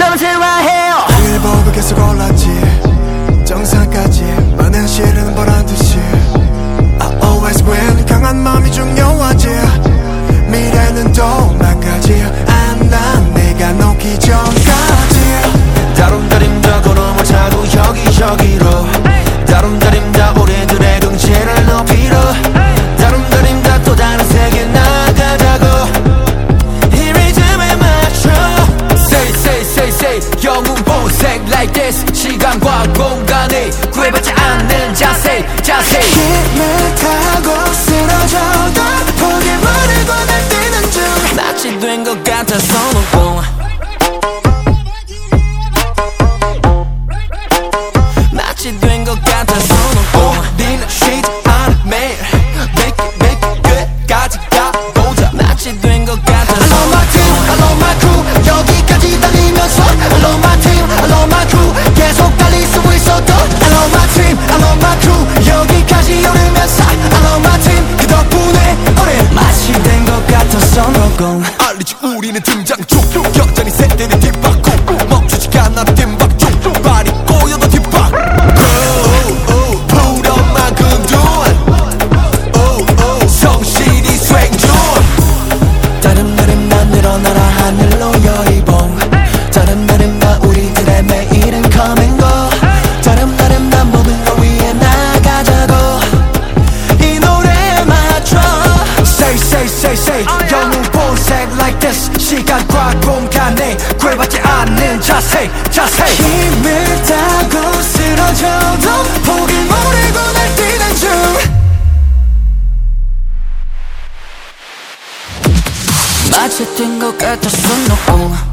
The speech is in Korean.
섬세화해요. 그 길법을 계속 올랐지. 정상까지. 많은 시련은 벌어 와 공간이 구애받지 않는 자세 자세. 힘을 타고 쓰러져도 포기물을 건너뛰는 중 낯이 된 것 같아서 흔들리는 등장축 여전히 셀 때는 뒷바꿈 멈추지 않아 뒷바꿈 자세 자세 힘을 다고 쓰러져도 포기 모르고 날뛰는 중 마치 뛴것 같았어 너 no.